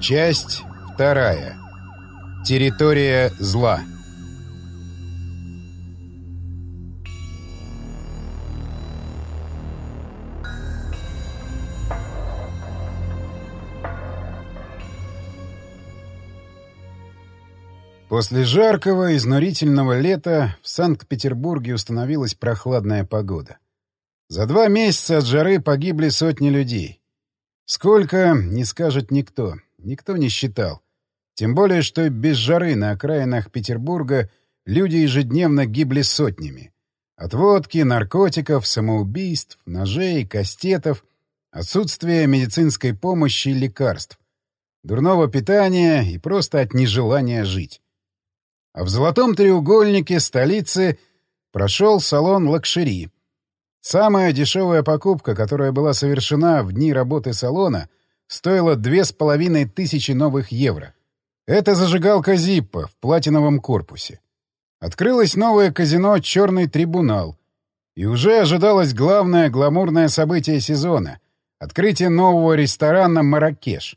Часть вторая. Территория зла. После жаркого, изнурительного лета в Санкт-Петербурге установилась прохладная погода. За два месяца от жары погибли сотни людей. Сколько, не скажет никто. Никто не считал. Тем более, что без жары на окраинах Петербурга люди ежедневно гибли сотнями. От водки, наркотиков, самоубийств, ножей, кастетов, отсутствия медицинской помощи и лекарств, дурного питания и просто от нежелания жить. А в Золотом треугольнике столицы прошел салон «Лакшери». Самая дешевая покупка, которая была совершена в дни работы салона, стоила две с половиной тысячи новых евро. Это зажигалка Зиппа в платиновом корпусе. Открылось новое казино «Черный трибунал». И уже ожидалось главное гламурное событие сезона — открытие нового ресторана «Маракеш».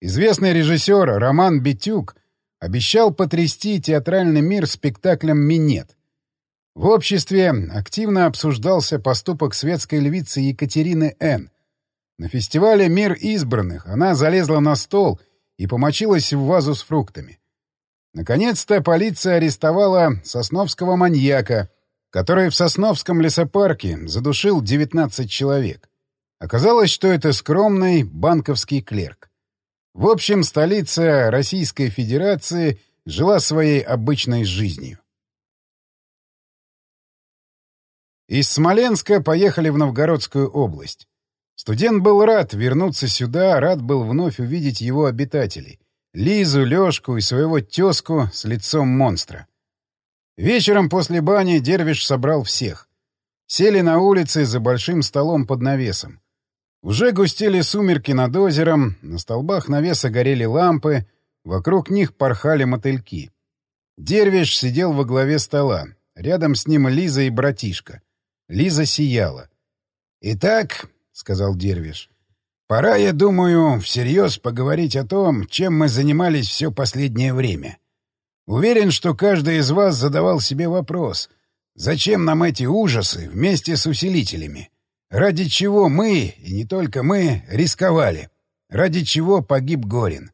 Известный режиссер Роман Бетюк — обещал потрясти театральный мир спектаклем «Минет». В обществе активно обсуждался поступок светской львицы Екатерины Н. На фестивале «Мир избранных» она залезла на стол и помочилась в вазу с фруктами. Наконец-то полиция арестовала сосновского маньяка, который в Сосновском лесопарке задушил 19 человек. Оказалось, что это скромный банковский клерк. В общем, столица Российской Федерации жила своей обычной жизнью. Из Смоленска поехали в Новгородскую область. Студент был рад вернуться сюда, рад был вновь увидеть его обитателей — Лизу, Лёшку и своего тезку с лицом монстра. Вечером после бани Дервиш собрал всех. Сели на улице за большим столом под навесом. Уже густели сумерки над озером, на столбах навеса горели лампы, вокруг них порхали мотыльки. Дервиш сидел во главе стола. Рядом с ним Лиза и братишка. Лиза сияла. «Итак», — сказал Дервиш, — «пора, я думаю, всерьез поговорить о том, чем мы занимались все последнее время. Уверен, что каждый из вас задавал себе вопрос, зачем нам эти ужасы вместе с усилителями?» Ради чего мы, и не только мы, рисковали? Ради чего погиб Горин?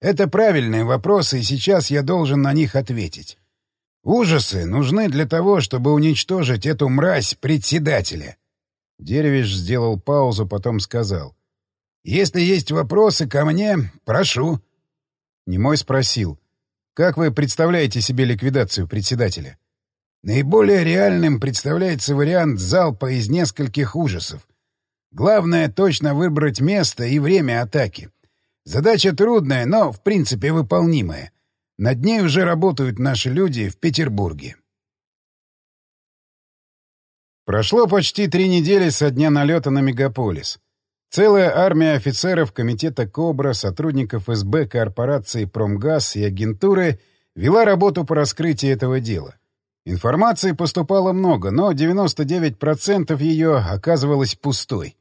Это правильные вопросы, и сейчас я должен на них ответить. Ужасы нужны для того, чтобы уничтожить эту мразь председателя. Деревиш сделал паузу, потом сказал. «Если есть вопросы ко мне, прошу». Немой спросил. «Как вы представляете себе ликвидацию председателя?» Наиболее реальным представляется вариант залпа из нескольких ужасов. Главное — точно выбрать место и время атаки. Задача трудная, но, в принципе, выполнимая. Над ней уже работают наши люди в Петербурге. Прошло почти три недели со дня налета на мегаполис. Целая армия офицеров Комитета «Кобра», сотрудников СБ, корпорации «Промгаз» и агентуры вела работу по раскрытию этого дела. Информации поступало много, но 99% ее оказывалось пустой.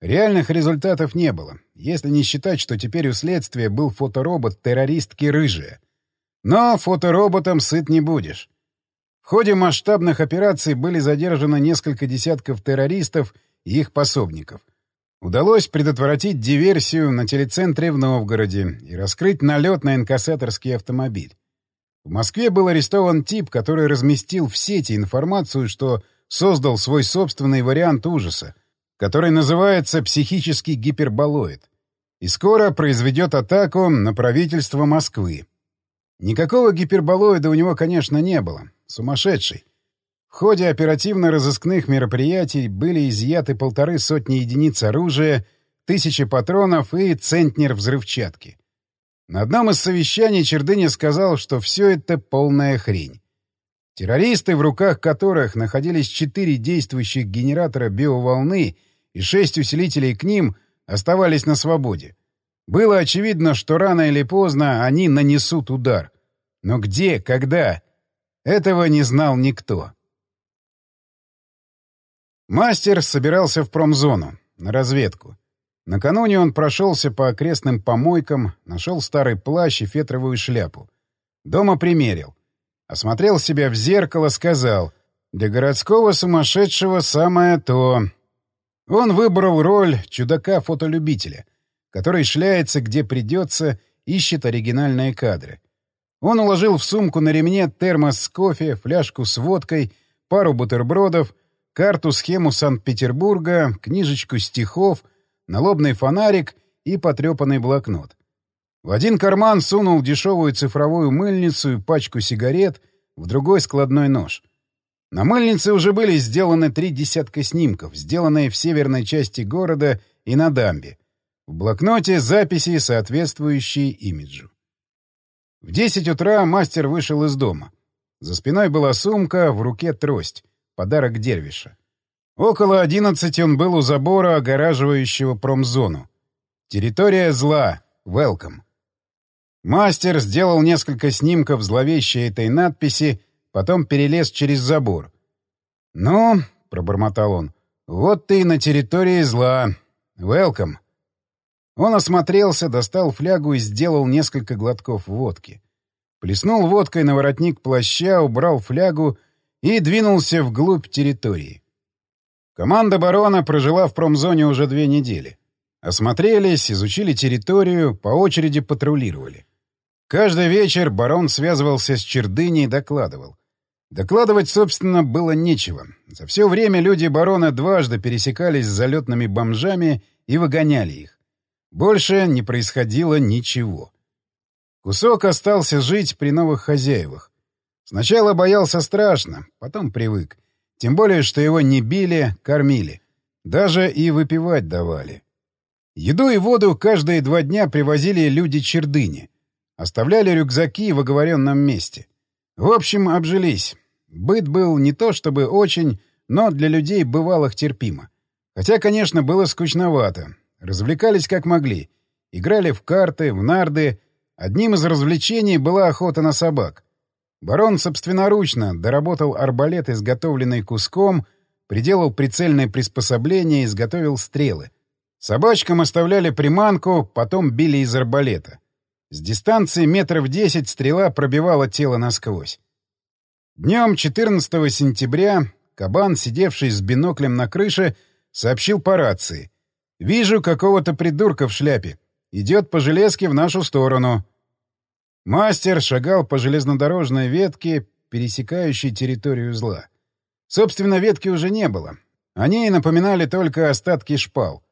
Реальных результатов не было, если не считать, что теперь у следствия был фоторобот террористки «Рыжая». Но фотороботом сыт не будешь. В ходе масштабных операций были задержаны несколько десятков террористов и их пособников. Удалось предотвратить диверсию на телецентре в Новгороде и раскрыть налет на инкассаторский автомобиль. В Москве был арестован тип, который разместил в сети информацию, что создал свой собственный вариант ужаса, который называется «психический гиперболоид», и скоро произведет атаку на правительство Москвы. Никакого гиперболоида у него, конечно, не было. Сумасшедший. В ходе оперативно-розыскных мероприятий были изъяты полторы сотни единиц оружия, тысячи патронов и центнер взрывчатки. На одном из совещаний Чердыня сказал, что все это полная хрень. Террористы, в руках которых находились четыре действующих генератора биоволны и шесть усилителей к ним, оставались на свободе. Было очевидно, что рано или поздно они нанесут удар. Но где, когда? Этого не знал никто. Мастер собирался в промзону, на разведку. Накануне он прошелся по окрестным помойкам, нашел старый плащ и фетровую шляпу. Дома примерил. Осмотрел себя в зеркало, сказал, «Для городского сумасшедшего самое то». Он выбрал роль чудака-фотолюбителя, который шляется где придется, ищет оригинальные кадры. Он уложил в сумку на ремне термос с кофе, фляжку с водкой, пару бутербродов, карту-схему Санкт-Петербурга, книжечку стихов — налобный фонарик и потрепанный блокнот. В один карман сунул дешевую цифровую мыльницу и пачку сигарет, в другой — складной нож. На мыльнице уже были сделаны три десятка снимков, сделанные в северной части города и на дамбе. В блокноте записи, соответствующие имиджу. В десять утра мастер вышел из дома. За спиной была сумка, в руке трость. Подарок Дервиша. Около одиннадцати он был у забора, огораживающего промзону. Территория зла. Welcome. Мастер сделал несколько снимков зловещей этой надписи, потом перелез через забор. «Ну», — пробормотал он, — «вот ты и на территории зла. Welcome». Он осмотрелся, достал флягу и сделал несколько глотков водки. Плеснул водкой на воротник плаща, убрал флягу и двинулся вглубь территории. Команда барона прожила в промзоне уже две недели. Осмотрелись, изучили территорию, по очереди патрулировали. Каждый вечер барон связывался с Чердыней и докладывал. Докладывать, собственно, было нечего. За все время люди барона дважды пересекались с залетными бомжами и выгоняли их. Больше не происходило ничего. Кусок остался жить при новых хозяевах. Сначала боялся страшно, потом привык. Тем более, что его не били, кормили. Даже и выпивать давали. Еду и воду каждые два дня привозили люди чердыни. Оставляли рюкзаки в оговоренном месте. В общем, обжились. Быт был не то чтобы очень, но для людей бывалых терпимо. Хотя, конечно, было скучновато. Развлекались как могли. Играли в карты, в нарды. Одним из развлечений была охота на собак. Барон собственноручно доработал арбалет, изготовленный куском, приделал прицельное приспособление, изготовил стрелы. Собачкам оставляли приманку, потом били из арбалета. С дистанции метров десять стрела пробивала тело насквозь. Днем 14 сентября кабан, сидевший с биноклем на крыше, сообщил по рации. «Вижу какого-то придурка в шляпе. Идет по железке в нашу сторону». Мастер шагал по железнодорожной ветке, пересекающей территорию зла. Собственно, ветки уже не было. Они напоминали только остатки шпал.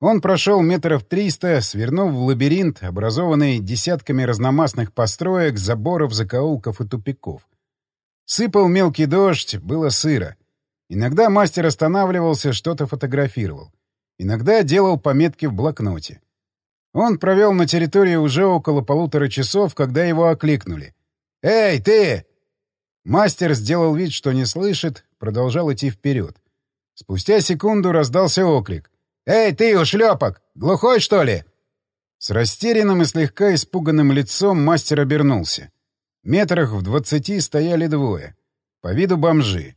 Он прошел метров триста, свернув в лабиринт, образованный десятками разномастных построек, заборов, закоулков и тупиков. Сыпал мелкий дождь, было сыро. Иногда мастер останавливался, что-то фотографировал. Иногда делал пометки в блокноте. Он провел на территории уже около полутора часов, когда его окликнули. «Эй, ты!» Мастер сделал вид, что не слышит, продолжал идти вперед. Спустя секунду раздался оклик. «Эй, ты, ушлепок! Глухой, что ли?» С растерянным и слегка испуганным лицом мастер обернулся. Метрах в двадцати стояли двое. По виду бомжи.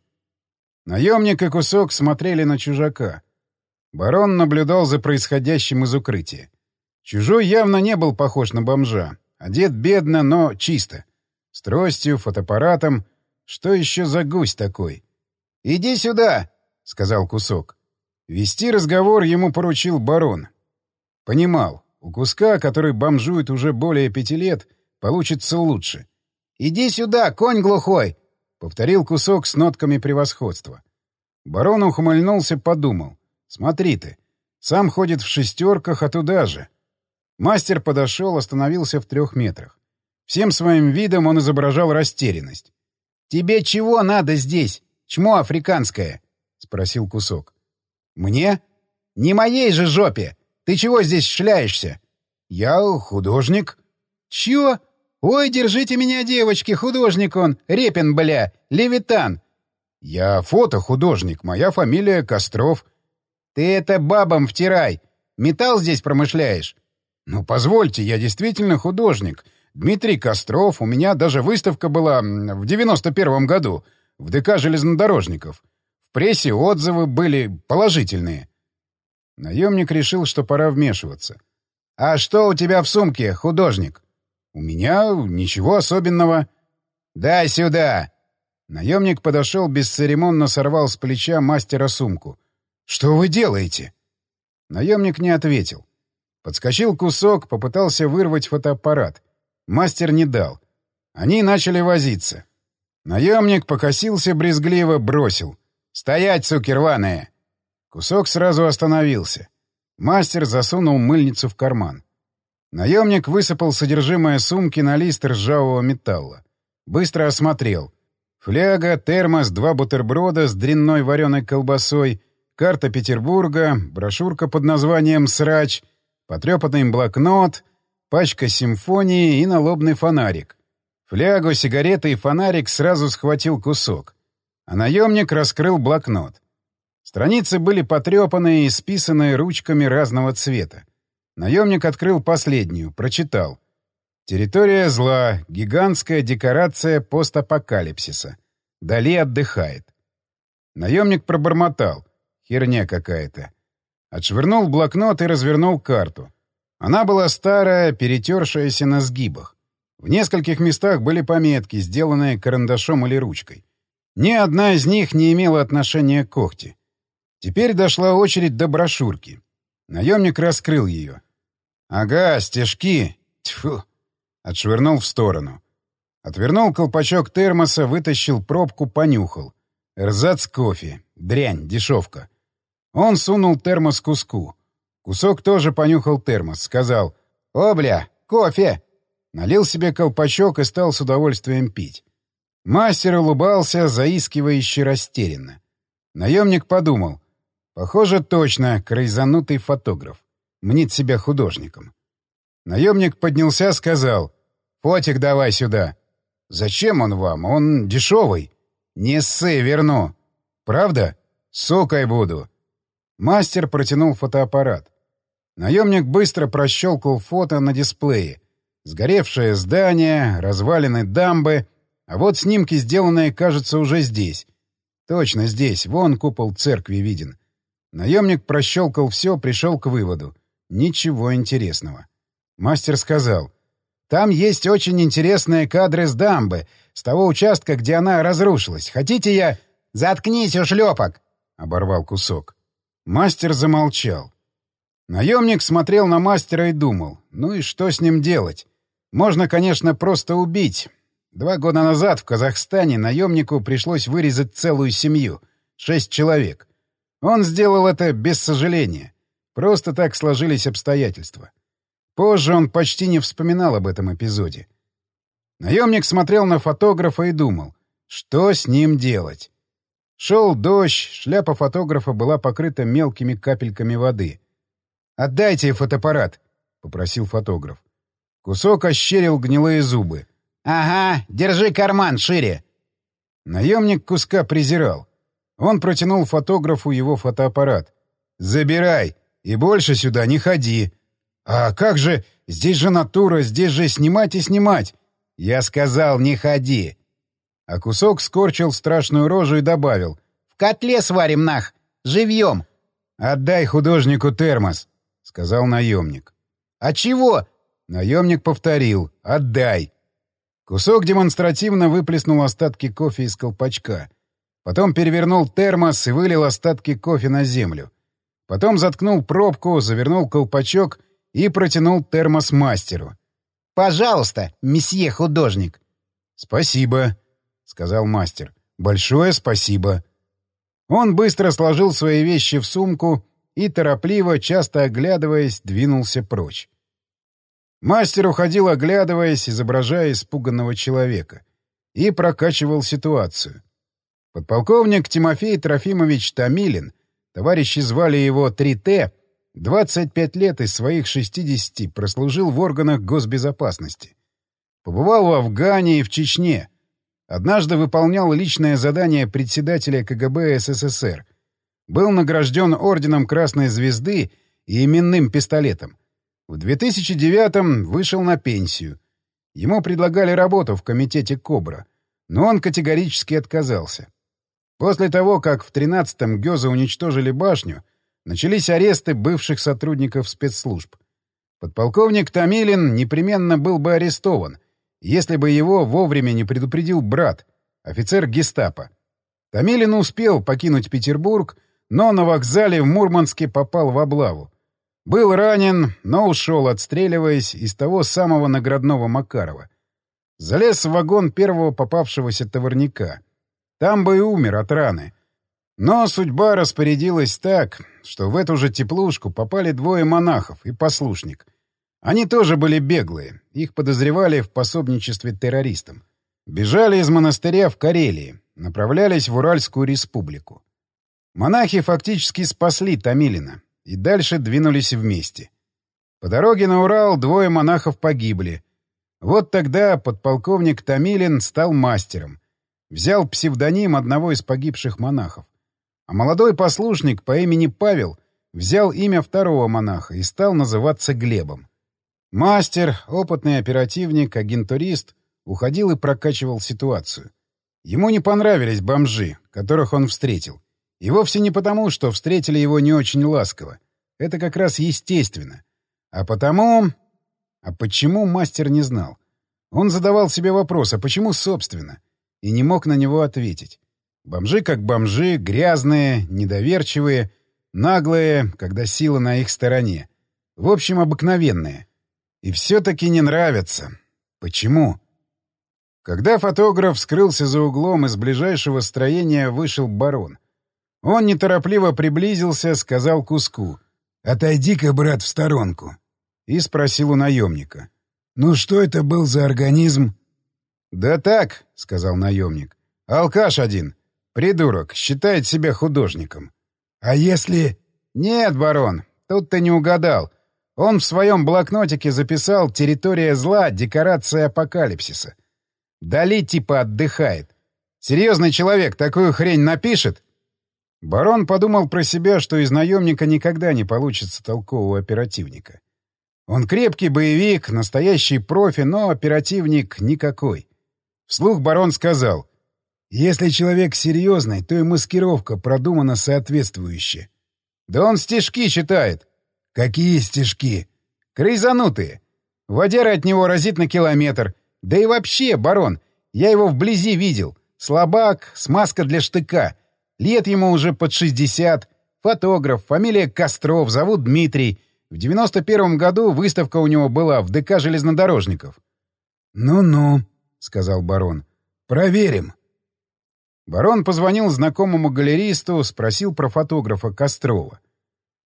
Наемник и кусок смотрели на чужака. Барон наблюдал за происходящим из укрытия. Чужой явно не был похож на бомжа. Одет бедно, но чисто. С тростью, фотоаппаратом. Что еще за гусь такой? «Иди сюда!» — сказал Кусок. Вести разговор ему поручил барон. Понимал, у Куска, который бомжует уже более пяти лет, получится лучше. «Иди сюда, конь глухой!» — повторил Кусок с нотками превосходства. Барон ухмыльнулся, подумал. «Смотри ты, сам ходит в шестерках, а туда же. Мастер подошел, остановился в трех метрах. Всем своим видом он изображал растерянность. «Тебе чего надо здесь? Чмо африканское?» — спросил кусок. «Мне? Не моей же жопе! Ты чего здесь шляешься?» «Я художник». «Чё? Ой, держите меня, девочки, художник он, Репин, бля, Левитан». «Я фотохудожник, моя фамилия Костров». «Ты это бабам втирай. Металл здесь промышляешь?» «Ну, позвольте, я действительно художник. Дмитрий Костров, у меня даже выставка была в 91-м году в ДК железнодорожников. В прессе отзывы были положительные». Наемник решил, что пора вмешиваться. «А что у тебя в сумке, художник?» «У меня ничего особенного». «Дай сюда!» Наемник подошел, бесцеремонно сорвал с плеча мастера сумку. «Что вы делаете?» Наемник не ответил. Подскочил кусок, попытался вырвать фотоаппарат. Мастер не дал. Они начали возиться. Наемник покосился брезгливо, бросил. «Стоять, суки рваные!» Кусок сразу остановился. Мастер засунул мыльницу в карман. Наемник высыпал содержимое сумки на лист ржавого металла. Быстро осмотрел. Фляга, термос, два бутерброда с дрянной вареной колбасой, карта Петербурга, брошюрка под названием «Срач», потрепанный блокнот, пачка симфонии и налобный фонарик. Флягу, сигареты и фонарик сразу схватил кусок. А наемник раскрыл блокнот. Страницы были потрепанные и списанные ручками разного цвета. Наемник открыл последнюю, прочитал. Территория зла, гигантская декорация постапокалипсиса. Дали отдыхает. Наемник пробормотал. Херня какая-то. Отшвырнул блокнот и развернул карту. Она была старая, перетершаяся на сгибах. В нескольких местах были пометки, сделанные карандашом или ручкой. Ни одна из них не имела отношения к когти. Теперь дошла очередь до брошюрки. Наемник раскрыл ее. «Ага, стежки. Тьфу!» Отшвырнул в сторону. Отвернул колпачок термоса, вытащил пробку, понюхал. Эрзац кофе. Дрянь, дешевка. Он сунул термос куску. Кусок тоже понюхал термос. Сказал «О, бля, кофе!» Налил себе колпачок и стал с удовольствием пить. Мастер улыбался, заискивающе растерянно. Наемник подумал. Похоже, точно, крайзанутый фотограф. Мнит себя художником. Наемник поднялся, сказал. «Фотик давай сюда». «Зачем он вам? Он дешевый». «Не ссы, верну». «Правда? Сукой буду». Мастер протянул фотоаппарат. Наемник быстро прощелкал фото на дисплее. Сгоревшее здание, развалины дамбы, а вот снимки, сделанные, кажется, уже здесь. Точно здесь, вон купол церкви виден. Наемник прощелкал все, пришел к выводу. Ничего интересного. Мастер сказал. «Там есть очень интересные кадры с дамбы, с того участка, где она разрушилась. Хотите я...» «Заткнись, ушлепок!» — оборвал кусок. Мастер замолчал. Наемник смотрел на мастера и думал, ну и что с ним делать? Можно, конечно, просто убить. Два года назад в Казахстане наемнику пришлось вырезать целую семью. Шесть человек. Он сделал это без сожаления. Просто так сложились обстоятельства. Позже он почти не вспоминал об этом эпизоде. Наемник смотрел на фотографа и думал, что с ним делать. Шел дождь, шляпа фотографа была покрыта мелкими капельками воды. «Отдайте фотоаппарат», — попросил фотограф. Кусок ощерил гнилые зубы. «Ага, держи карман шире». Наемник куска презирал. Он протянул фотографу его фотоаппарат. «Забирай, и больше сюда не ходи. А как же, здесь же натура, здесь же снимать и снимать. Я сказал, не ходи». А кусок скорчил страшную рожу и добавил. «В котле сварим, нах! Живьем!» «Отдай художнику термос», — сказал наемник. «А чего?» — наемник повторил. «Отдай». Кусок демонстративно выплеснул остатки кофе из колпачка. Потом перевернул термос и вылил остатки кофе на землю. Потом заткнул пробку, завернул колпачок и протянул термос мастеру. «Пожалуйста, месье художник». «Спасибо», — сказал мастер. «Большое спасибо». Он быстро сложил свои вещи в сумку и, торопливо, часто оглядываясь, двинулся прочь. Мастер уходил, оглядываясь, изображая испуганного человека, и прокачивал ситуацию. Подполковник Тимофей Трофимович Томилин, товарищи звали его 3Т, 25 лет из своих 60 прослужил в органах госбезопасности. Побывал в Афгане и в Чечне. Однажды выполнял личное задание председателя КГБ СССР. Был награжден орденом Красной Звезды и именным пистолетом. В 2009-м вышел на пенсию. Ему предлагали работу в комитете «Кобра», но он категорически отказался. После того, как в 13-м Гёза уничтожили башню, начались аресты бывших сотрудников спецслужб. Подполковник Томилин непременно был бы арестован, если бы его вовремя не предупредил брат, офицер гестапо. Томилин успел покинуть Петербург, но на вокзале в Мурманске попал в облаву. Был ранен, но ушел, отстреливаясь из того самого наградного Макарова. Залез в вагон первого попавшегося товарника. Там бы и умер от раны. Но судьба распорядилась так, что в эту же теплушку попали двое монахов и послушник. Они тоже были беглые, их подозревали в пособничестве террористам. Бежали из монастыря в Карелии, направлялись в Уральскую республику. Монахи фактически спасли Томилина и дальше двинулись вместе. По дороге на Урал двое монахов погибли. Вот тогда подполковник Томилин стал мастером. Взял псевдоним одного из погибших монахов. А молодой послушник по имени Павел взял имя второго монаха и стал называться Глебом. Мастер, опытный оперативник, агентурист уходил и прокачивал ситуацию. Ему не понравились бомжи, которых он встретил. И вовсе не потому, что встретили его не очень ласково. Это как раз естественно. А потому... А почему мастер не знал? Он задавал себе вопрос, а почему собственно? И не мог на него ответить. Бомжи как бомжи, грязные, недоверчивые, наглые, когда сила на их стороне. В общем, обыкновенные. И все-таки не нравится. Почему? Когда фотограф скрылся за углом, из ближайшего строения вышел барон. Он неторопливо приблизился, сказал куску. «Отойди-ка, брат, в сторонку». И спросил у наемника. «Ну что это был за организм?» «Да так», — сказал наемник. «Алкаш один. Придурок. Считает себя художником». «А если...» «Нет, барон, тут ты не угадал. Он в своем блокнотике записал «Территория зла. Декорация апокалипсиса». Дали типа отдыхает. Серьезный человек такую хрень напишет? Барон подумал про себя, что из наемника никогда не получится толкового оперативника. Он крепкий боевик, настоящий профи, но оперативник никакой. Вслух барон сказал, «Если человек серьезный, то и маскировка продумана соответствующе». «Да он стишки читает». «Какие стежки?» «Крейзанутые. Водяра от него разит на километр. Да и вообще, барон, я его вблизи видел. Слабак, смазка для штыка. Лет ему уже под 60. Фотограф, фамилия Костров, зовут Дмитрий. В 91 году выставка у него была в ДК железнодорожников. «Ну-ну», — сказал барон. «Проверим». Барон позвонил знакомому галеристу, спросил про фотографа Кострова.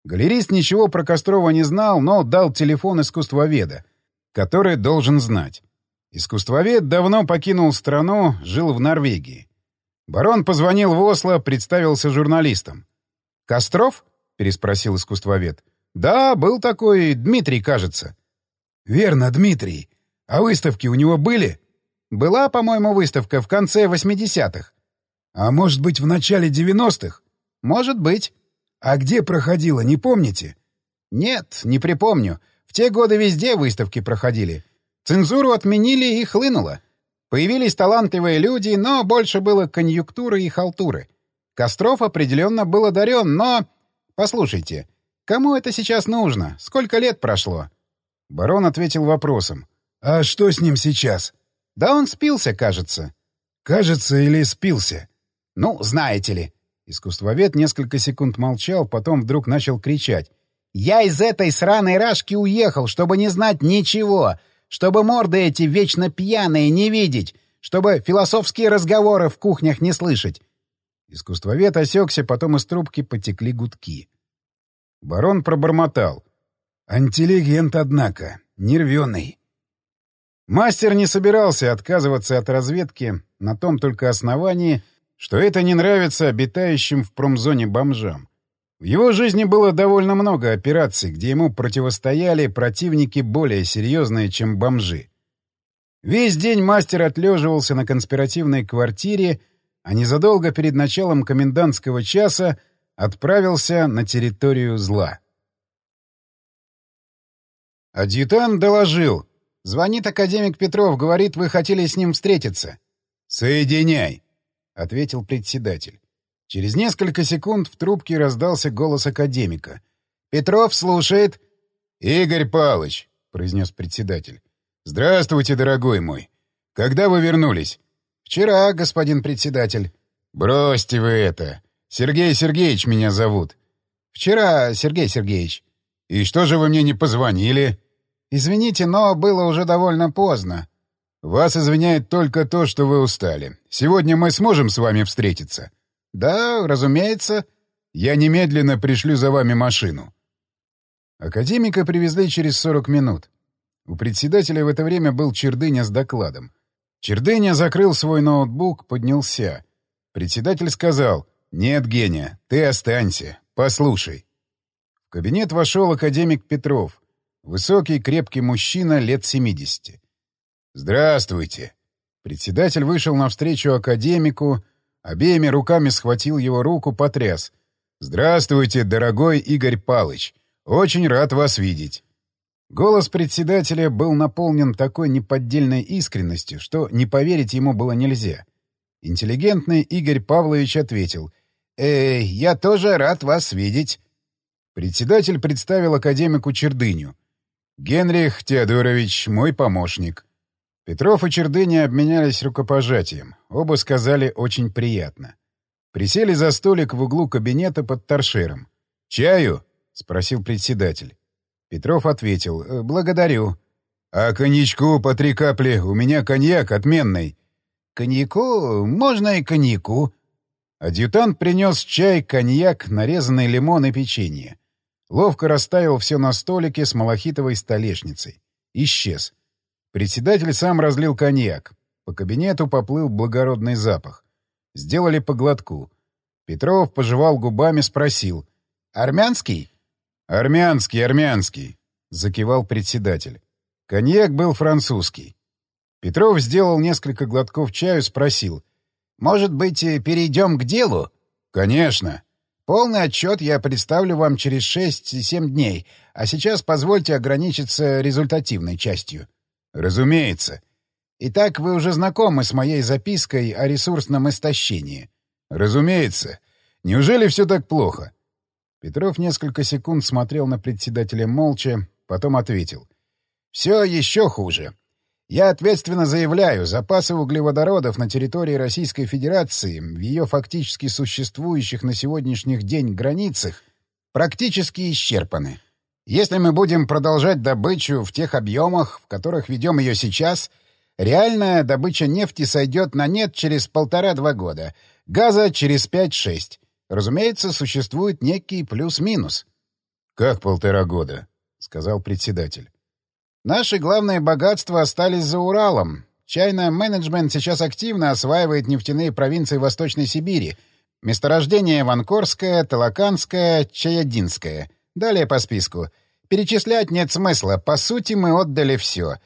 Галерист ничего про Кострова не знал, но дал телефон искусствоведа, который должен знать. Искусствовед давно покинул страну, жил в Норвегии. Барон позвонил в Осло, представился журналистом. «Костров?» — переспросил искусствовед. «Да, был такой Дмитрий, кажется». «Верно, Дмитрий. А выставки у него были?» «Была, по-моему, выставка в конце 80-х». «А может быть, в начале 90-х?» «Может быть». «А где проходила, не помните?» «Нет, не припомню. В те годы везде выставки проходили. Цензуру отменили и хлынуло. Появились талантливые люди, но больше было конъюнктуры и халтуры. Костров определенно был одарен, но... Послушайте, кому это сейчас нужно? Сколько лет прошло?» Барон ответил вопросом. «А что с ним сейчас?» «Да он спился, кажется». «Кажется или спился?» «Ну, знаете ли». Искусствовед несколько секунд молчал, потом вдруг начал кричать. «Я из этой сраной рашки уехал, чтобы не знать ничего, чтобы морды эти вечно пьяные не видеть, чтобы философские разговоры в кухнях не слышать». Искусствовед осекся, потом из трубки потекли гудки. Барон пробормотал. «Антилегент, однако, нервёный». Мастер не собирался отказываться от разведки на том только основании, что это не нравится обитающим в промзоне бомжам. В его жизни было довольно много операций, где ему противостояли противники более серьезные, чем бомжи. Весь день мастер отлеживался на конспиративной квартире, а незадолго перед началом комендантского часа отправился на территорию зла. Адъютант доложил. «Звонит академик Петров, говорит, вы хотели с ним встретиться». «Соединяй», — ответил председатель. Через несколько секунд в трубке раздался голос академика. «Петров слушает». «Игорь Палыч», — произнес председатель. «Здравствуйте, дорогой мой. Когда вы вернулись?» «Вчера, господин председатель». «Бросьте вы это. Сергей Сергеевич меня зовут». «Вчера, Сергей Сергеевич». «И что же вы мне не позвонили?» «Извините, но было уже довольно поздно». «Вас извиняет только то, что вы устали. Сегодня мы сможем с вами встретиться?» «Да, разумеется. Я немедленно пришлю за вами машину». Академика привезли через 40 минут. У председателя в это время был Чердыня с докладом. Чердыня закрыл свой ноутбук, поднялся. Председатель сказал, «Нет, Геня, ты останься. Послушай». В кабинет вошел академик Петров, высокий, крепкий мужчина лет 70. «Здравствуйте». Председатель вышел навстречу академику, обеими руками схватил его руку, потряс. «Здравствуйте, дорогой Игорь Палыч. Очень рад вас видеть». Голос председателя был наполнен такой неподдельной искренностью, что не поверить ему было нельзя. Интеллигентный Игорь Павлович ответил. «Эй, я тоже рад вас видеть». Председатель представил академику Чердыню. «Генрих Теодорович, мой помощник». Петров и Чердыня обменялись рукопожатием. Оба сказали «очень приятно». Присели за столик в углу кабинета под торшером. «Чаю?» — спросил председатель. Петров ответил «Э, «Благодарю». «А коньячку по три капли? У меня коньяк отменный». «Коньяку? Можно и коньяку». Адъютант принес чай, коньяк, нарезанный лимон и печенье. Ловко расставил все на столике с малахитовой столешницей. Исчез. Председатель сам разлил коньяк. По кабинету поплыл благородный запах. Сделали по глотку. Петров пожевал губами, спросил. «Армянский?» «Армянский, армянский», — закивал председатель. Коньяк был французский. Петров сделал несколько глотков чаю, спросил. «Может быть, перейдем к делу?» «Конечно». «Полный отчет я представлю вам через шесть-семь дней, а сейчас позвольте ограничиться результативной частью». «Разумеется». «Итак, вы уже знакомы с моей запиской о ресурсном истощении?» «Разумеется. Неужели все так плохо?» Петров несколько секунд смотрел на председателя молча, потом ответил. «Все еще хуже. Я ответственно заявляю, запасы углеводородов на территории Российской Федерации в ее фактически существующих на сегодняшних день границах практически исчерпаны. Если мы будем продолжать добычу в тех объемах, в которых ведем ее сейчас, реальная добыча нефти сойдет на нет через полтора-два года, газа через пять-шесть. Разумеется, существует некий плюс-минус. — Как полтора года? — сказал председатель. — Наши главные богатства остались за Уралом. Чайный менеджмент сейчас активно осваивает нефтяные провинции Восточной Сибири. Месторождение Ванкорское, Талаканское, Чаядинское. Далее по списку. Перечислять нет смысла. По сути, мы отдали все.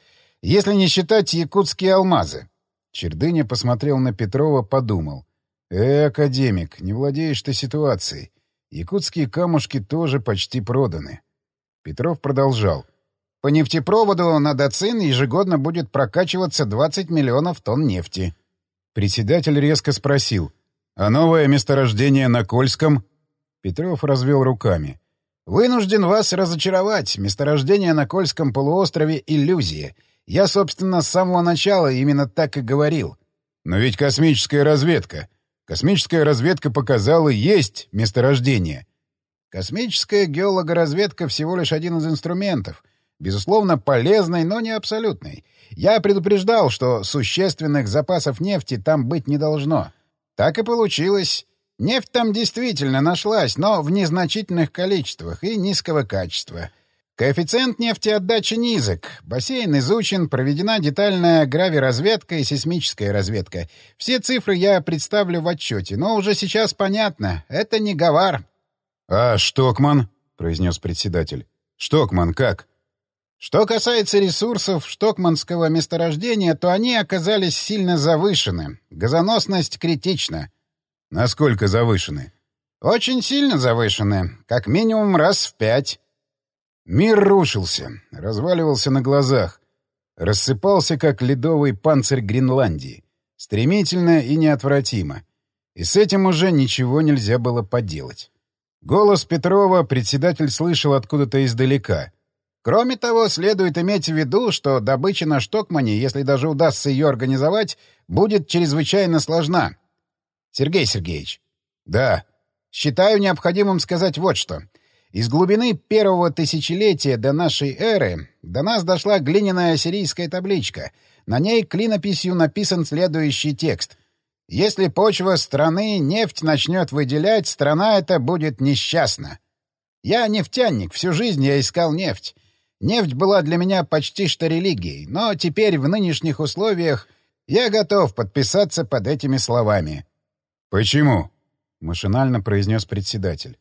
Если не считать якутские алмазы. Чердыня посмотрел на Петрова, подумал. «Э, академик, не владеешь ты ситуацией. Якутские камушки тоже почти проданы». Петров продолжал. «По нефтепроводу на Доцин ежегодно будет прокачиваться 20 миллионов тонн нефти». Председатель резко спросил. «А новое месторождение на Кольском?» Петров развел руками. «Вынужден вас разочаровать. Месторождение на Кольском полуострове — иллюзия. Я, собственно, с самого начала именно так и говорил». «Но ведь космическая разведка. Космическая разведка показала, есть месторождение. Космическая геологоразведка всего лишь один из инструментов. Безусловно, полезный, но не абсолютный. Я предупреждал, что существенных запасов нефти там быть не должно. Так и получилось. Нефть там действительно нашлась, но в незначительных количествах и низкого качества. Коэффициент нефтеотдачи низок. Бассейн изучен, проведена детальная гравиразведка и сейсмическая разведка. Все цифры я представлю в отчете, но уже сейчас понятно — это не Гавар. — А Штокман? — произнес председатель. — Штокман как? Что касается ресурсов штокманского месторождения, то они оказались сильно завышены. Газоносность критична. — Насколько завышены? — Очень сильно завышены. Как минимум раз в пять. Мир рушился, разваливался на глазах, рассыпался, как ледовый панцирь Гренландии, стремительно и неотвратимо. И с этим уже ничего нельзя было поделать. Голос Петрова председатель слышал откуда-то издалека. Кроме того, следует иметь в виду, что добыча на Штокмане, если даже удастся ее организовать, будет чрезвычайно сложна. Сергей Сергеевич. Да. Считаю необходимым сказать вот что. Из глубины первого тысячелетия до нашей эры до нас дошла глиняная ассирийская табличка. На ней клинописью написан следующий текст. «Если почва страны нефть начнет выделять, страна эта будет несчастна». Я нефтяник, всю жизнь я искал нефть. Нефть была для меня почти что религией, но теперь в нынешних условиях я готов подписаться под этими словами. «Почему?» — машинально произнес председатель.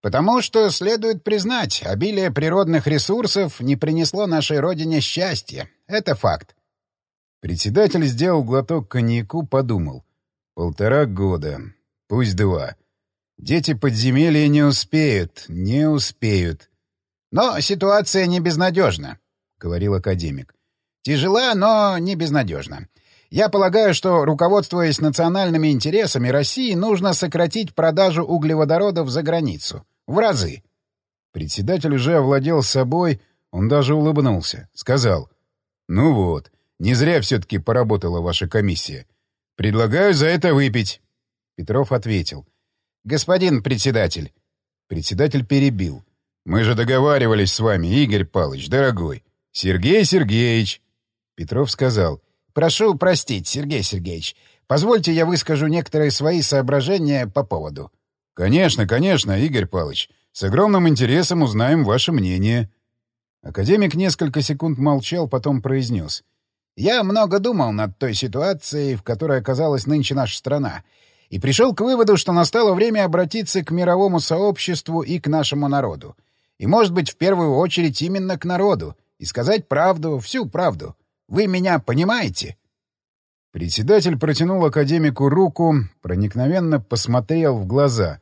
«Потому что, следует признать, обилие природных ресурсов не принесло нашей родине счастья. Это факт». Председатель сделал глоток коньяку, подумал. «Полтора года. Пусть два. Дети подземелья не успеют, не успеют. Но ситуация не безнадежна», — говорил академик. «Тяжела, но не безнадежна. Я полагаю, что, руководствуясь национальными интересами России, нужно сократить продажу углеводородов за границу. В разы». Председатель уже овладел собой, он даже улыбнулся. Сказал, «Ну вот, не зря все-таки поработала ваша комиссия. Предлагаю за это выпить». Петров ответил, «Господин председатель». Председатель перебил. Мы же договаривались с вами, Игорь Палыч, дорогой. Сергей Сергеевич. Петров сказал. Прошу простить, Сергей Сергеевич. Позвольте я выскажу некоторые свои соображения по поводу. Конечно, конечно, Игорь Палыч. С огромным интересом узнаем ваше мнение. Академик несколько секунд молчал, потом произнес. Я много думал над той ситуацией, в которой оказалась нынче наша страна, и пришел к выводу, что настало время обратиться к мировому сообществу и к нашему народу. И, может быть, в первую очередь именно к народу. И сказать правду, всю правду. Вы меня понимаете?» Председатель протянул академику руку, проникновенно посмотрел в глаза.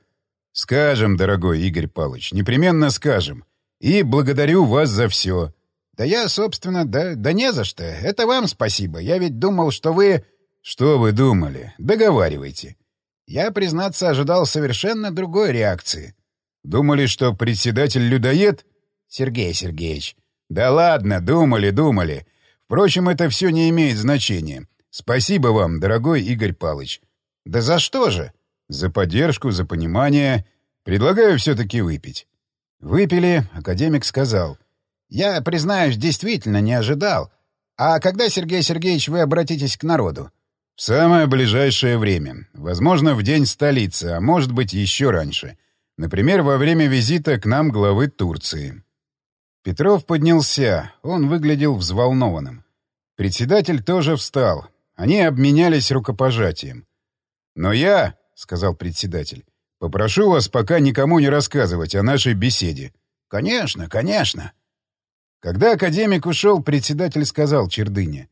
«Скажем, дорогой Игорь Павлович, непременно скажем. И благодарю вас за все». «Да я, собственно, да, да не за что. Это вам спасибо. Я ведь думал, что вы...» «Что вы думали? Договаривайте». Я, признаться, ожидал совершенно другой реакции. Думали, что председатель людоед? Сергей Сергеевич. Да ладно, думали, думали. Впрочем, это все не имеет значения. Спасибо вам, дорогой Игорь Палыч. Да за что же? За поддержку, за понимание. Предлагаю все-таки выпить. Выпили, академик сказал. Я, признаюсь, действительно не ожидал. А когда, Сергей Сергеевич, вы обратитесь к народу? В самое ближайшее время. Возможно, в день столицы, а может быть, еще раньше. — Например, во время визита к нам главы Турции. Петров поднялся, он выглядел взволнованным. Председатель тоже встал. Они обменялись рукопожатием. «Но я, — сказал председатель, — попрошу вас пока никому не рассказывать о нашей беседе». «Конечно, конечно». Когда академик ушел, председатель сказал Чердыне.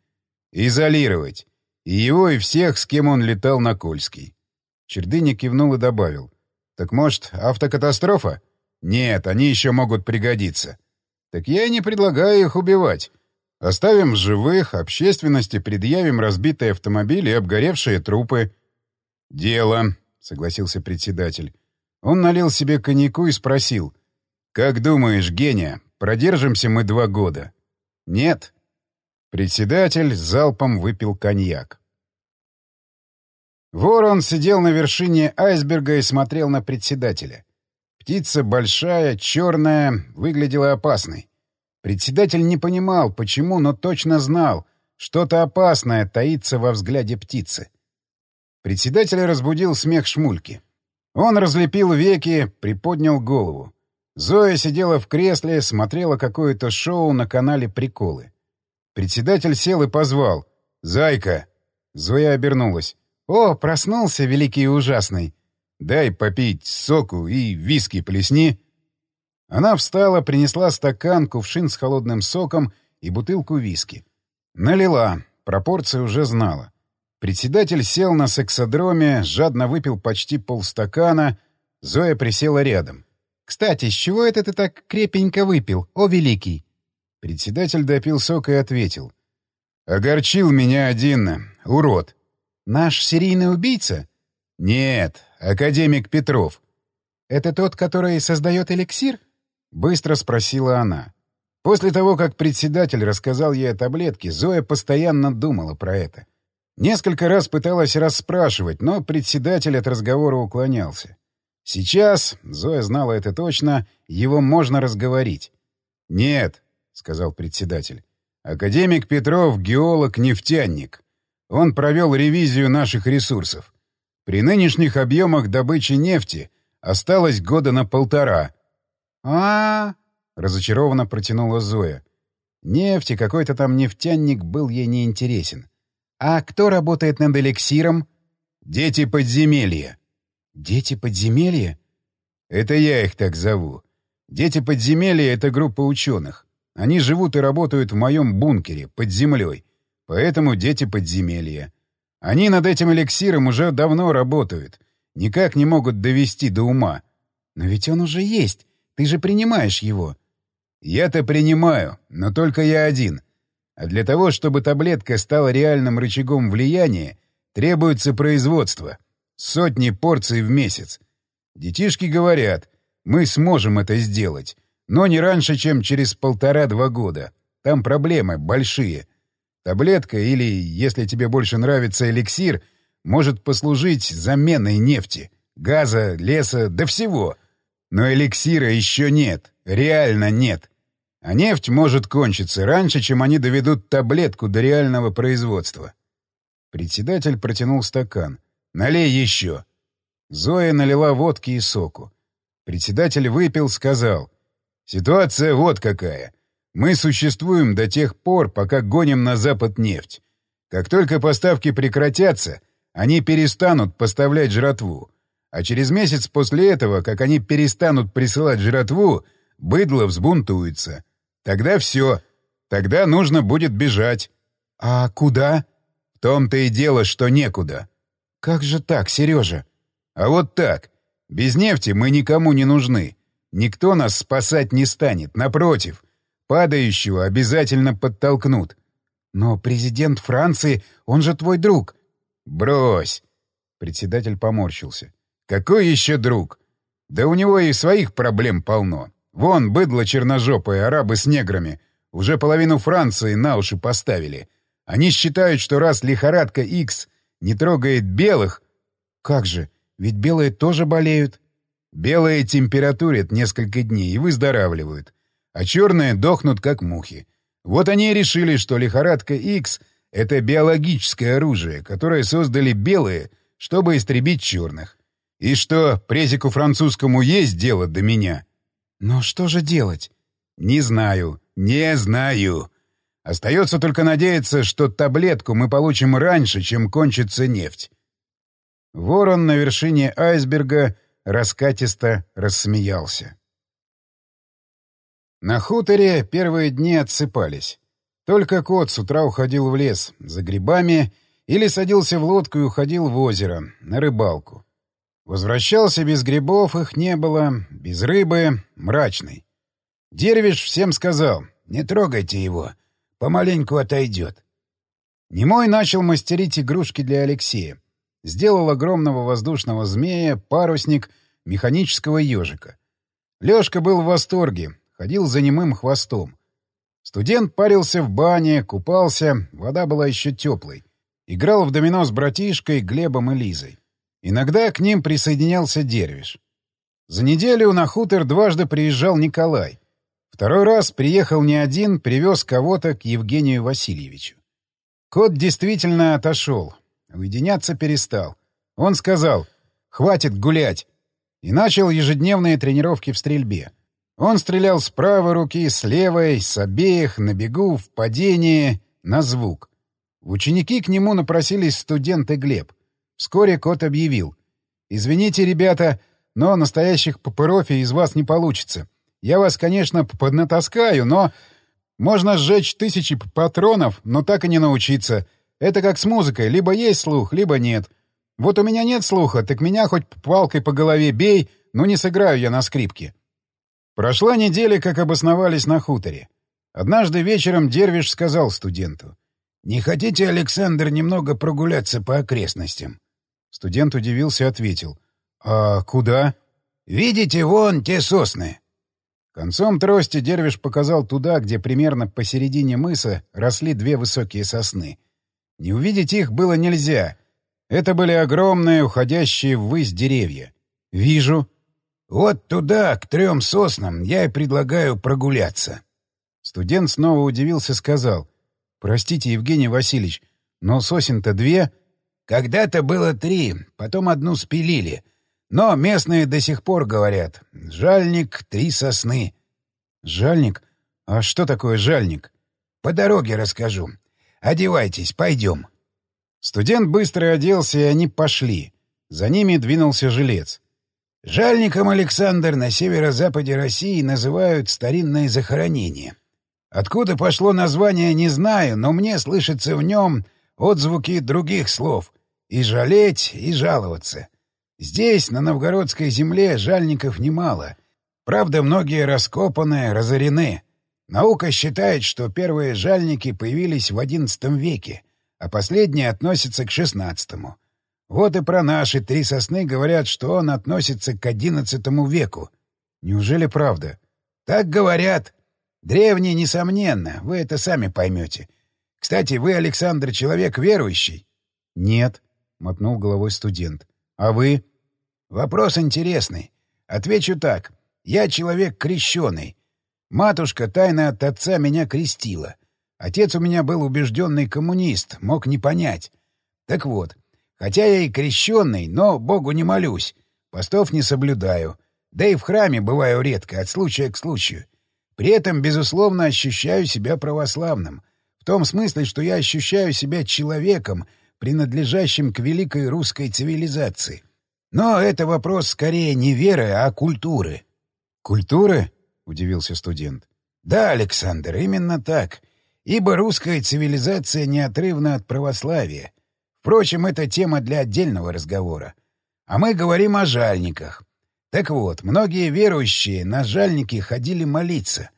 «Изолировать. И его, и всех, с кем он летал на Кольский». Чердыня кивнул и добавил. Так может, автокатастрофа? Нет, они еще могут пригодиться. Так я и не предлагаю их убивать. Оставим живых, общественности предъявим разбитые автомобили и обгоревшие трупы. Дело, согласился председатель. Он налил себе коньяку и спросил. «Как думаешь, Геня, продержимся мы два года?» «Нет». Председатель залпом выпил коньяк. Ворон сидел на вершине айсберга и смотрел на председателя. Птица большая, черная, выглядела опасной. Председатель не понимал, почему, но точно знал, что-то опасное таится во взгляде птицы. Председателя разбудил смех Шмульки. Он разлепил веки, приподнял голову. Зоя сидела в кресле, смотрела какое-то шоу на канале «Приколы». Председатель сел и позвал. «Зайка!» Зоя обернулась. «О, проснулся, великий и ужасный! Дай попить соку и виски плесни!» Она встала, принесла стакан, кувшин с холодным соком и бутылку виски. Налила, пропорции уже знала. Председатель сел на сексодроме, жадно выпил почти полстакана. Зоя присела рядом. «Кстати, с чего это ты так крепенько выпил, о великий?» Председатель допил сок и ответил. «Огорчил меня один урод. «Наш серийный убийца?» «Нет, академик Петров». «Это тот, который создает эликсир?» — быстро спросила она. После того, как председатель рассказал ей о таблетке, Зоя постоянно думала про это. Несколько раз пыталась расспрашивать, но председатель от разговора уклонялся. Сейчас, Зоя знала это точно, его можно разговорить. «Нет», — сказал председатель, — «академик Петров — геолог-нефтяник. Он провел ревизию наших ресурсов. При нынешних объемах добычи нефти осталось года на полтора». «А-а-а!» разочарованно протянула Зоя. Нефть и какой-то там нефтяник был ей неинтересен. «А кто работает над эликсиром?» «Дети подземелья». «Дети подземелья?» «Это я их так зову. Дети подземелья — это группа ученых. Они живут и работают в моем бункере, под землей. Поэтому дети подземелья. Они над этим эликсиром уже давно работают. Никак не могут довести до ума. Но ведь он уже есть. Ты же принимаешь его. Я-то принимаю, но только я один. А для того, чтобы таблетка стала реальным рычагом влияния, требуется производство. Сотни порций в месяц. Детишки говорят, мы сможем это сделать, но не раньше, чем через полтора-два года. Там проблемы большие. Таблетка или, если тебе больше нравится эликсир, может послужить заменой нефти, газа, леса, да всего. Но эликсира еще нет. Реально нет. А нефть может кончиться раньше, чем они доведут таблетку до реального производства. Председатель протянул стакан. «Налей еще». Зоя налила водки и соку. Председатель выпил, сказал. «Ситуация вот какая. Мы существуем до тех пор, пока гоним на Запад нефть. Как только поставки прекратятся, они перестанут поставлять жратву. А через месяц после этого, как они перестанут присылать жратву, быдло взбунтуется. Тогда все. Тогда нужно будет бежать. А куда? В том-то и дело, что некуда. Как же так, Сережа? А вот так. Без нефти мы никому не нужны. Никто нас спасать не станет. Напротив, падающего обязательно подтолкнут. Но президент Франции, он же твой друг. Брось. Председатель поморщился. Какой еще друг? Да у него и своих проблем полно. Вон, быдло черножопое, арабы с неграми. Уже половину Франции на уши поставили. Они считают, что раз лихорадка X не трогает белых... Как же, ведь белые тоже болеют. Белые температурят несколько дней и выздоравливают. А черные дохнут, как мухи. Вот они и решили, что лихорадка X — это биологическое оружие, которое создали белые, чтобы истребить черных. И что, презику французскому есть дело до меня? Но что же делать? Не знаю, не знаю. Остается только надеяться, что таблетку мы получим раньше, чем кончится нефть. Ворон на вершине айсберга раскатисто рассмеялся. На хуторе первые дни отсыпались. Только кот с утра уходил в лес за грибами или садился в лодку и уходил в озеро на рыбалку. Возвращался без грибов, их не было, без рыбы, мрачный. Дервиш всем сказал, не трогайте его, помаленьку отойдет. Немой начал мастерить игрушки для Алексея. Сделал огромного воздушного змея, парусник, механического ежика. Лёшка был в восторге, ходил за немым хвостом. Студент парился в бане, купался, вода была еще теплой. Играл в домино с братишкой, Глебом и Лизой. Иногда к ним присоединялся Дервиш. За неделю на хутор дважды приезжал Николай. Второй раз приехал не один, привез кого-то к Евгению Васильевичу. Кот действительно отошел. Уединяться перестал. Он сказал «Хватит гулять!» и начал ежедневные тренировки в стрельбе. Он стрелял с правой руки, с левой, с обеих, на бегу, в падении, на звук. В ученики к нему напросились студент и Глеб. Вскоре кот объявил. «Извините, ребята, но настоящих папырофи из вас не получится. Я вас, конечно, поднатаскаю, но... Можно сжечь тысячи патронов, но так и не научиться. Это как с музыкой. Либо есть слух, либо нет. Вот у меня нет слуха, так меня хоть палкой по голове бей, но не сыграю я на скрипке». Прошла неделя, как обосновались на хуторе. Однажды вечером Дервиш сказал студенту. «Не хотите, Александр, немного прогуляться по окрестностям?» Студент удивился и ответил. «А куда?» «Видите, вон те сосны». Концом трости Дервиш показал туда, где примерно посередине мыса росли две высокие сосны. Не увидеть их было нельзя. Это были огромные, уходящие ввысь деревья. «Вижу». «Вот туда, к трем соснам, я и предлагаю прогуляться». Студент снова удивился, сказал. «Простите, Евгений Васильевич, но сосен-то две...» «Когда-то было три, потом одну спилили. Но местные до сих пор говорят. Жальник — три сосны». «Жальник? А что такое жальник?» «По дороге расскажу. Одевайтесь, пойдем». Студент быстро оделся, и они пошли. За ними двинулся жилец. Жальником Александр на северо-западе России называют старинное захоронение. Откуда пошло название, не знаю, но мне слышится в нем отзвуки других слов — и жалеть, и жаловаться. Здесь, на новгородской земле, жальников немало. Правда, многие раскопаны, разорены. Наука считает, что первые жальники появились в XI веке, а последние относятся к XVI. Вот и про наши три сосны говорят, что он относится к XI веку. Неужели правда? Так говорят. Древний, несомненно, вы это сами поймете. Кстати, вы, Александр, человек верующий? Нет, — мотнул головой студент. А вы? Вопрос интересный. Отвечу так. Я человек крещеный. Матушка тайно от отца меня крестила. Отец у меня был убежденный коммунист, мог не понять. Так вот, хотя я и крещенный, но Богу не молюсь, постов не соблюдаю, да и в храме бываю редко, от случая к случаю. При этом, безусловно, ощущаю себя православным. В том смысле, что я ощущаю себя человеком, принадлежащим к великой русской цивилизации. Но это вопрос скорее не веры, а культуры. «Культуры?» — удивился студент. «Да, Александр, именно так. Ибо русская цивилизация неотрывна от православия. Впрочем, это тема для отдельного разговора. А мы говорим о жальниках. Так вот, многие верующие на жальники ходили молиться.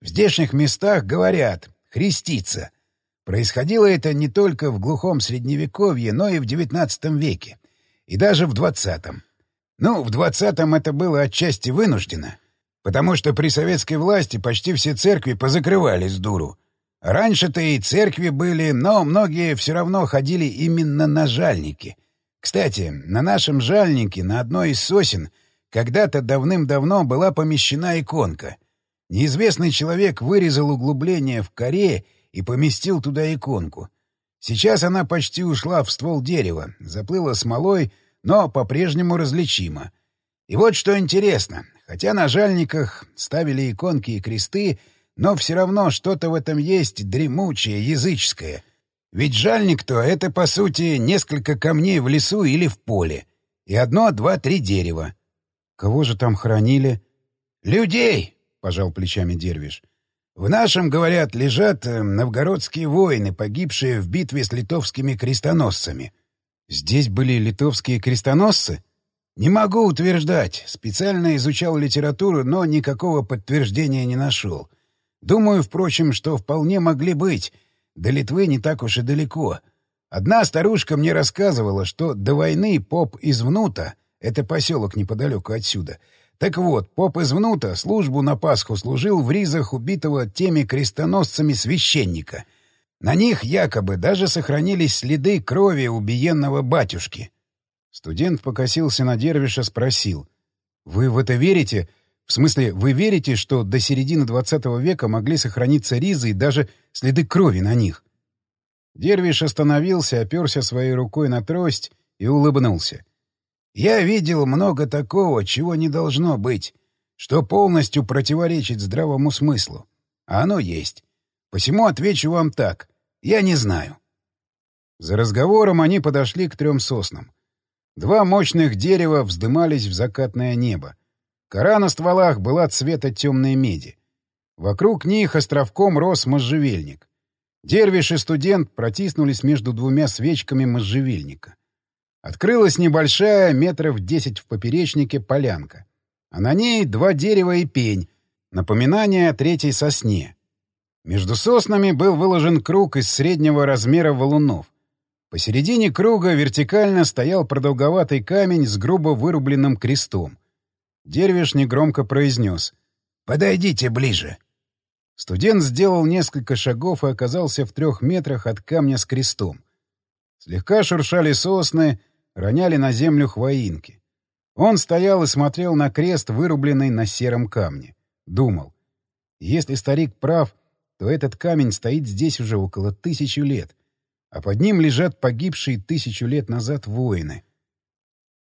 В здешних местах говорят «христиться». Происходило это не только в глухом Средневековье, но и в XIX веке. И даже в XX. Ну, в XX это было отчасти вынуждено. Потому что при советской власти почти все церкви позакрывались дуру. Раньше-то и церкви были, но многие все равно ходили именно на жальники. Кстати, на нашем жальнике, на одной из сосен — когда-то давным-давно была помещена иконка. Неизвестный человек вырезал углубление в коре и поместил туда иконку. Сейчас она почти ушла в ствол дерева, заплыла смолой, но по-прежнему различима. И вот что интересно. Хотя на жальниках ставили иконки и кресты, но все равно что-то в этом есть дремучее, языческое. Ведь жальник-то — это, по сути, несколько камней в лесу или в поле. И одно, два, три дерева. Кого же там хоронили? Людей, пожал плечами Дервиш. В нашем, говорят, лежат э, новгородские воины, погибшие в битве с литовскими крестоносцами. Здесь были литовские крестоносцы? Не могу утверждать. Специально изучал литературу, но никакого подтверждения не нашел. Думаю, впрочем, что вполне могли быть. До Литвы не так уж и далеко. Одна старушка мне рассказывала, что до войны поп из Внута это поселок неподалеку отсюда. Так вот, поп из Внута службу на Пасху служил в ризах убитого теми крестоносцами священника. На них якобы даже сохранились следы крови убиенного батюшки. Студент покосился на Дервиша, спросил. «Вы в это верите? В смысле, вы верите, что до середины XX века могли сохраниться ризы и даже следы крови на них?» Дервиш остановился, оперся своей рукой на трость и улыбнулся. Я видел много такого, чего не должно быть, что полностью противоречит здравому смыслу. А оно есть. Посему отвечу вам так. Я не знаю. За разговором они подошли к трем соснам. Два мощных дерева вздымались в закатное небо. Кора на стволах была цвета темной меди. Вокруг них островком рос можжевельник. Дервиш и студент протиснулись между двумя свечками можжевельника. Открылась небольшая, метров десять в поперечнике, полянка. А на ней два дерева и пень, напоминание о третьей сосне. Между соснами был выложен круг из среднего размера валунов. Посередине круга вертикально стоял продолговатый камень с грубо вырубленным крестом. Дервиш негромко произнес «Подойдите ближе». Студент сделал несколько шагов и оказался в трех метрах от камня с крестом. Слегка шуршали сосны, роняли на землю хвоинки. Он стоял и смотрел на крест, вырубленный на сером камне. Думал, если старик прав, то этот камень стоит здесь уже около тысячи лет, а под ним лежат погибшие тысячу лет назад воины.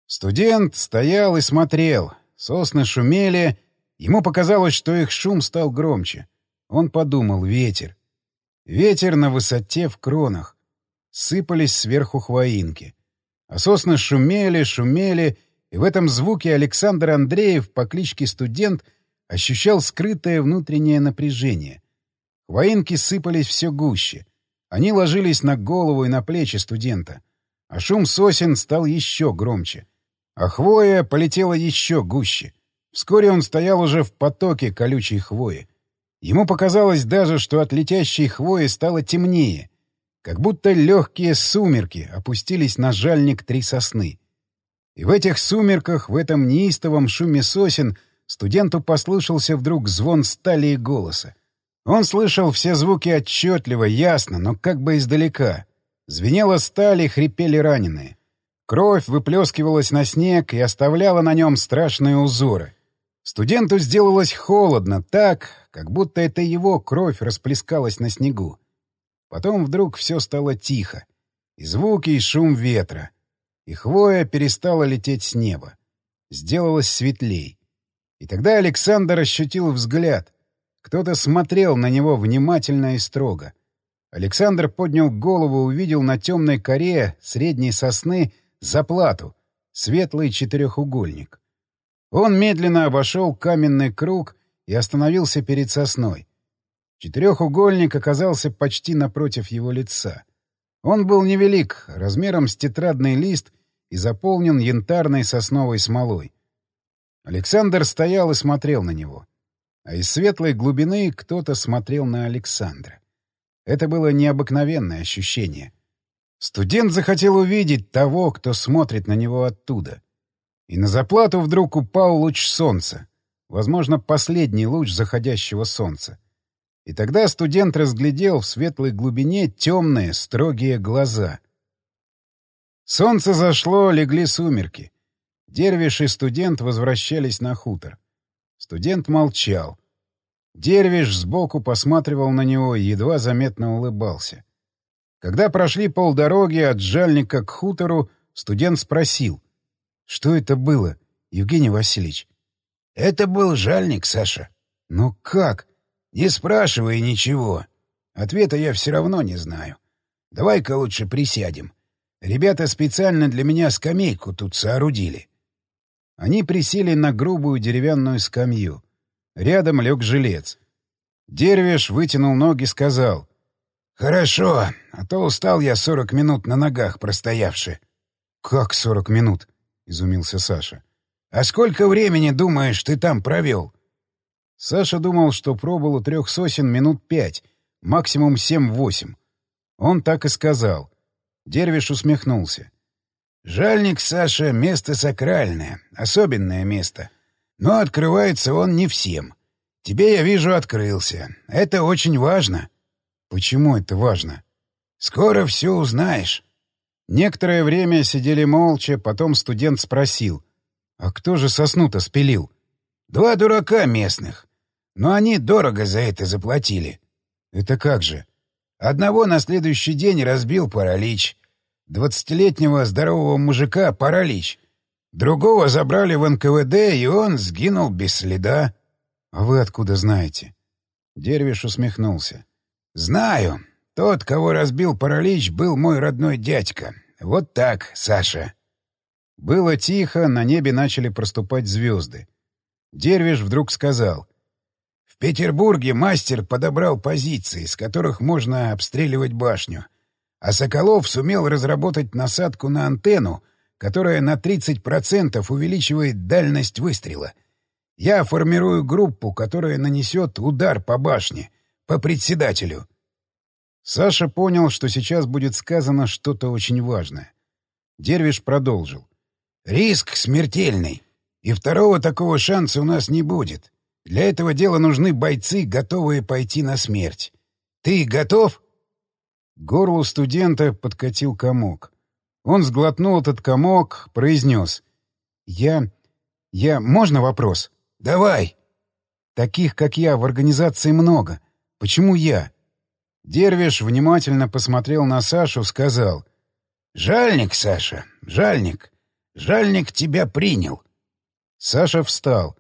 Студент стоял и смотрел. Сосны шумели. Ему показалось, что их шум стал громче. Он подумал — ветер. Ветер на высоте в кронах. Сыпались сверху хвоинки. А сосны шумели, шумели, и в этом звуке Александр Андреев по кличке Студент ощущал скрытое внутреннее напряжение — Воинки сыпались все гуще. Они ложились на голову и на плечи студента. А шум сосен стал еще громче. А хвоя полетела еще гуще. Вскоре он стоял уже в потоке колючей хвои. Ему показалось даже, что от летящей хвои стало темнее, как будто легкие сумерки опустились на жальник три сосны. И в этих сумерках, в этом неистовом шуме сосен, студенту послышался вдруг звон стали и голоса. Он слышал все звуки отчетливо, ясно, но как бы издалека. Звенела сталь и хрипели раненые. Кровь выплескивалась на снег и оставляла на нем страшные узоры. Студенту сделалось холодно, так, как будто это его кровь расплескалась на снегу. Потом вдруг все стало тихо. И звуки, и шум ветра. И хвоя перестала лететь с неба. Сделалось светлей. И тогда Александр ощутил взгляд — кто-то смотрел на него внимательно и строго. Александр поднял голову увидел на темной коре средней сосны заплату, светлый четырехугольник. Он медленно обошел каменный круг и остановился перед сосной. Четырехугольник оказался почти напротив его лица. Он был невелик, размером с тетрадный лист и заполнен янтарной сосновой смолой. Александр стоял и смотрел на него а из светлой глубины кто-то смотрел на Александра. Это было необыкновенное ощущение. Студент захотел увидеть того, кто смотрит на него оттуда. И на заплату вдруг упал луч солнца, возможно, последний луч заходящего солнца. И тогда студент разглядел в светлой глубине темные, строгие глаза. Солнце зашло, легли сумерки. Дервиш и студент возвращались на хутор. Студент молчал. Дервиш сбоку посматривал на него и едва заметно улыбался. Когда прошли полдороги от жальника к хутору, студент спросил. — Что это было, Евгений Васильевич? — Это был жальник, Саша. — Но как? — Не спрашивай ничего. Ответа я все равно не знаю. Давай-ка лучше присядем. Ребята специально для меня скамейку тут соорудили. Они присели на грубую деревянную скамью. Рядом лег жилец. Дервиш вытянул ноги, сказал. «Хорошо, а то устал я сорок минут на ногах простоявши». «Как сорок минут?» — изумился Саша. «А сколько времени, думаешь, ты там провел?» Саша думал, что пробыл у трех сосен минут пять, максимум семь-восемь. Он так и сказал. Дервиш усмехнулся. Жальник, Саша, место сакральное, особенное место. Но открывается он не всем. Тебе, я вижу, открылся. Это очень важно. Почему это важно? Скоро все узнаешь. Некоторое время сидели молча, потом студент спросил. А кто же сосну-то спилил? Два дурака местных. Но они дорого за это заплатили. Это как же? Одного на следующий день разбил паралич. Двадцатилетнего здорового мужика паралич. Другого забрали в НКВД, и он сгинул без следа. — А вы откуда знаете? Дервиш усмехнулся. — Знаю. Тот, кого разбил паралич, был мой родной дядька. Вот так, Саша. Было тихо, на небе начали проступать звезды. Дервиш вдруг сказал. — В Петербурге мастер подобрал позиции, с которых можно обстреливать башню. — а Соколов сумел разработать насадку на антенну, которая на 30% увеличивает дальность выстрела. Я формирую группу, которая нанесет удар по башне, по председателю. Саша понял, что сейчас будет сказано что-то очень важное. Дервиш продолжил. «Риск смертельный. И второго такого шанса у нас не будет. Для этого дела нужны бойцы, готовые пойти на смерть. Ты готов?» К горлу студента подкатил комок. Он сглотнул этот комок, произнес. «Я... я... Можно вопрос?» «Давай!» «Таких, как я, в организации много. Почему я?» Дервиш внимательно посмотрел на Сашу, сказал. «Жальник, Саша, жальник. Жальник тебя принял». Саша встал.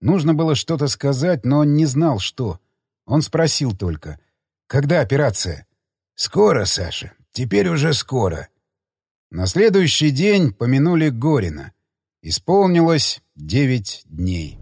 Нужно было что-то сказать, но он не знал, что. Он спросил только. «Когда операция?» «Скоро, Саша. Теперь уже скоро». На следующий день помянули Горина. Исполнилось девять дней.